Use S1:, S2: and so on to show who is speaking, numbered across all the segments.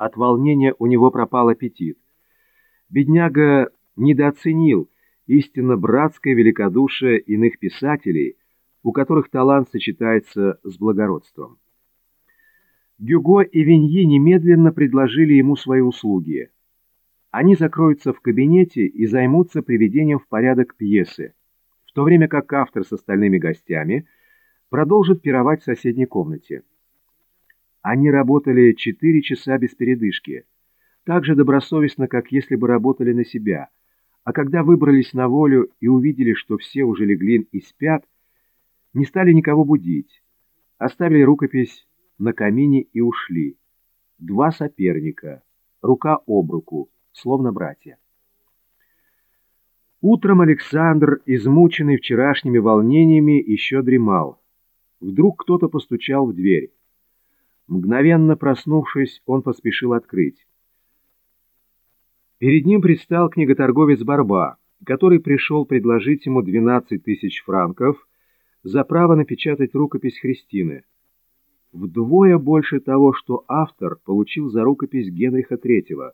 S1: От волнения у него пропал аппетит. Бедняга недооценил истинно братское великодушие иных писателей, у которых талант сочетается с благородством. Гюго и Виньи немедленно предложили ему свои услуги. Они закроются в кабинете и займутся приведением в порядок пьесы, в то время как автор с остальными гостями продолжит пировать в соседней комнате. Они работали четыре часа без передышки, так же добросовестно, как если бы работали на себя, а когда выбрались на волю и увидели, что все уже легли и спят, не стали никого будить, оставили рукопись на камине и ушли. Два соперника, рука об руку, словно братья. Утром Александр, измученный вчерашними волнениями, еще дремал. Вдруг кто-то постучал в дверь. Мгновенно проснувшись, он поспешил открыть. Перед ним предстал книготорговец Барба, который пришел предложить ему 12 тысяч франков за право напечатать рукопись Христины. Вдвое больше того, что автор получил за рукопись Генриха III.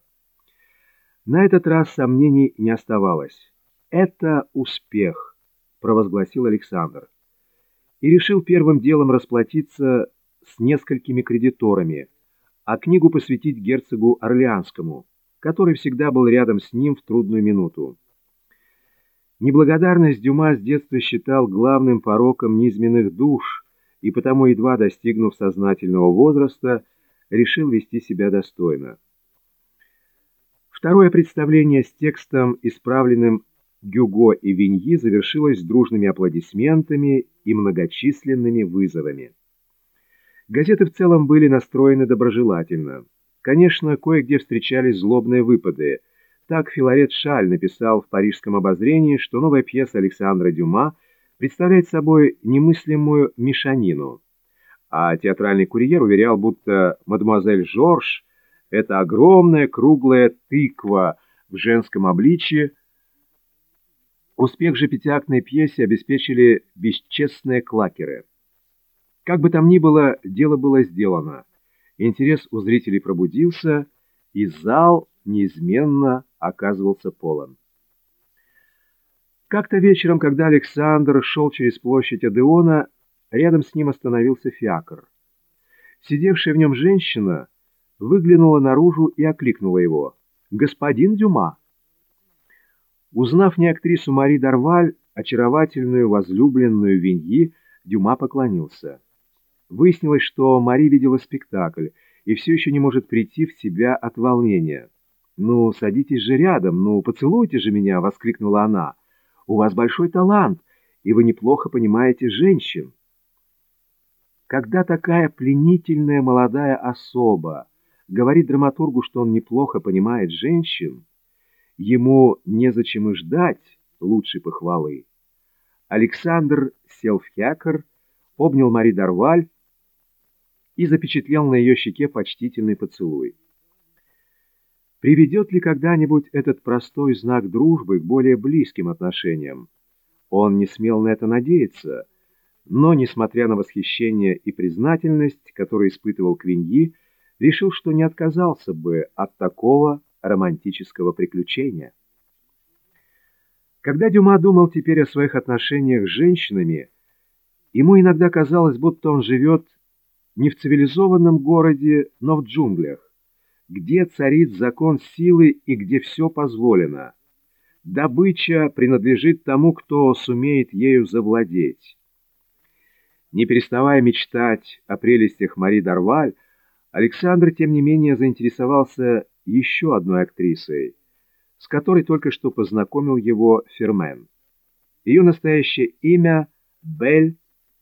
S1: На этот раз сомнений не оставалось. «Это успех», — провозгласил Александр. И решил первым делом расплатиться с несколькими кредиторами, а книгу посвятить герцогу Орлеанскому, который всегда был рядом с ним в трудную минуту. Неблагодарность Дюма с детства считал главным пороком низменных душ, и потому, едва достигнув сознательного возраста, решил вести себя достойно. Второе представление с текстом, исправленным Гюго и Виньи, завершилось дружными аплодисментами и многочисленными вызовами. Газеты в целом были настроены доброжелательно. Конечно, кое-где встречались злобные выпады. Так Филарет Шаль написал в «Парижском обозрении», что новая пьеса Александра Дюма представляет собой немыслимую мешанину. А театральный курьер уверял, будто мадемуазель Жорж это огромная круглая тыква в женском обличье. Успех же пятиактной пьесе обеспечили бесчестные клакеры. Как бы там ни было, дело было сделано. Интерес у зрителей пробудился, и зал неизменно оказывался полон. Как-то вечером, когда Александр шел через площадь Адеона, рядом с ним остановился фиакр. Сидевшая в нем женщина выглянула наружу и окликнула его. «Господин Дюма!» Узнав не актрису Мари Дарваль, очаровательную возлюбленную Виньи, Дюма поклонился. Выяснилось, что Мари видела спектакль и все еще не может прийти в себя от волнения. «Ну, садитесь же рядом, ну, поцелуйте же меня!» — воскликнула она. «У вас большой талант, и вы неплохо понимаете женщин». Когда такая пленительная молодая особа говорит драматургу, что он неплохо понимает женщин, ему незачем и ждать лучшей похвалы. Александр сел в якорь, обнял Мари Дарваль и запечатлел на ее щеке почтительный поцелуй. Приведет ли когда-нибудь этот простой знак дружбы к более близким отношениям? Он не смел на это надеяться, но, несмотря на восхищение и признательность, которые испытывал Квиньи, решил, что не отказался бы от такого романтического приключения. Когда Дюма думал теперь о своих отношениях с женщинами, ему иногда казалось, будто он живет не в цивилизованном городе, но в джунглях, где царит закон силы и где все позволено. Добыча принадлежит тому, кто сумеет ею завладеть. Не переставая мечтать о прелестях Мари Дарваль, Александр, тем не менее, заинтересовался еще одной актрисой, с которой только что познакомил его Фермен. Ее настоящее имя — Бель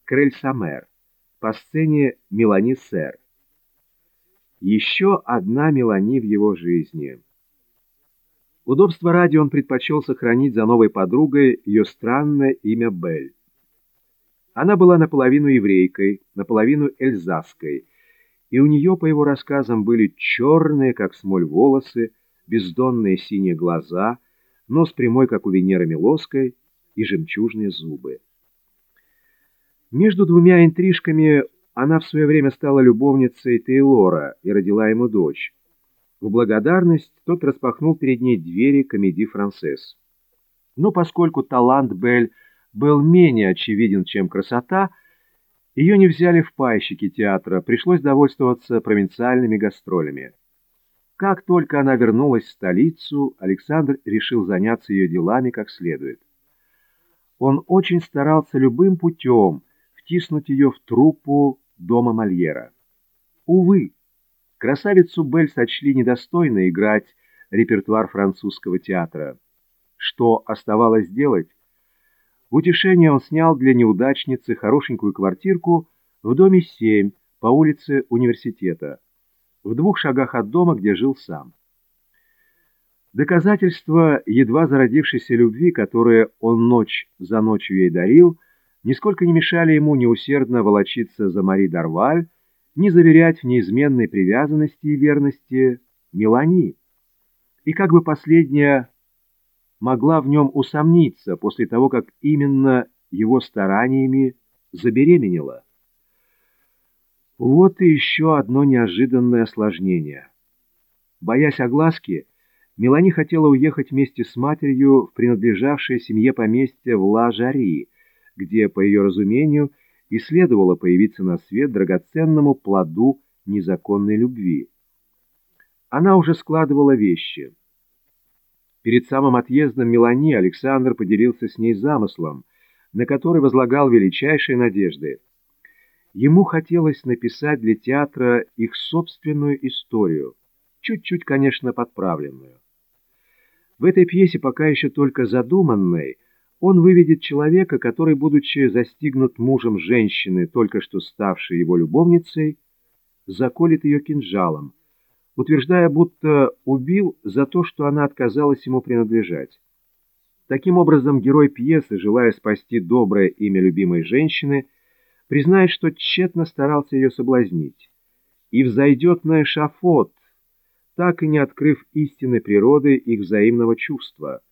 S1: Крельсамер, по сцене Мелани Сер. Еще одна Мелани в его жизни. Удобство ради он предпочел сохранить за новой подругой ее странное имя Бель. Она была наполовину еврейкой, наполовину эльзасской, и у нее, по его рассказам, были черные, как смоль, волосы, бездонные синие глаза, нос прямой, как у Венеры Милоской, и жемчужные зубы. Между двумя интрижками она в свое время стала любовницей Тейлора и родила ему дочь. В благодарность тот распахнул перед ней двери комедии «Францесс». Но поскольку талант Бель был менее очевиден, чем красота, ее не взяли в пайщики театра, пришлось довольствоваться провинциальными гастролями. Как только она вернулась в столицу, Александр решил заняться ее делами как следует. Он очень старался любым путем втиснуть ее в труппу дома Мольера. Увы, красавицу Бель сочли недостойно играть репертуар французского театра. Что оставалось делать? В утешение он снял для неудачницы хорошенькую квартирку в доме 7 по улице университета, в двух шагах от дома, где жил сам. Доказательства едва зародившейся любви, которые он ночь за ночью ей дарил, нисколько не мешали ему неусердно волочиться за Мари Дарваль, не заверять в неизменной привязанности и верности Мелани. И как бы последняя могла в нем усомниться после того, как именно его стараниями забеременела. Вот и еще одно неожиданное осложнение. Боясь огласки, Мелани хотела уехать вместе с матерью в принадлежавшее семье поместье в Ла-Жари, где, по ее разумению, и следовало появиться на свет драгоценному плоду незаконной любви. Она уже складывала вещи — Перед самым отъездом Мелани Александр поделился с ней замыслом, на который возлагал величайшие надежды. Ему хотелось написать для театра их собственную историю, чуть-чуть, конечно, подправленную. В этой пьесе, пока еще только задуманной, он выведет человека, который, будучи застигнут мужем женщины, только что ставшей его любовницей, заколет ее кинжалом, утверждая, будто убил за то, что она отказалась ему принадлежать. Таким образом, герой пьесы, желая спасти доброе имя любимой женщины, признает, что тщетно старался ее соблазнить, и взойдет на эшафот, так и не открыв истинной природы их взаимного чувства –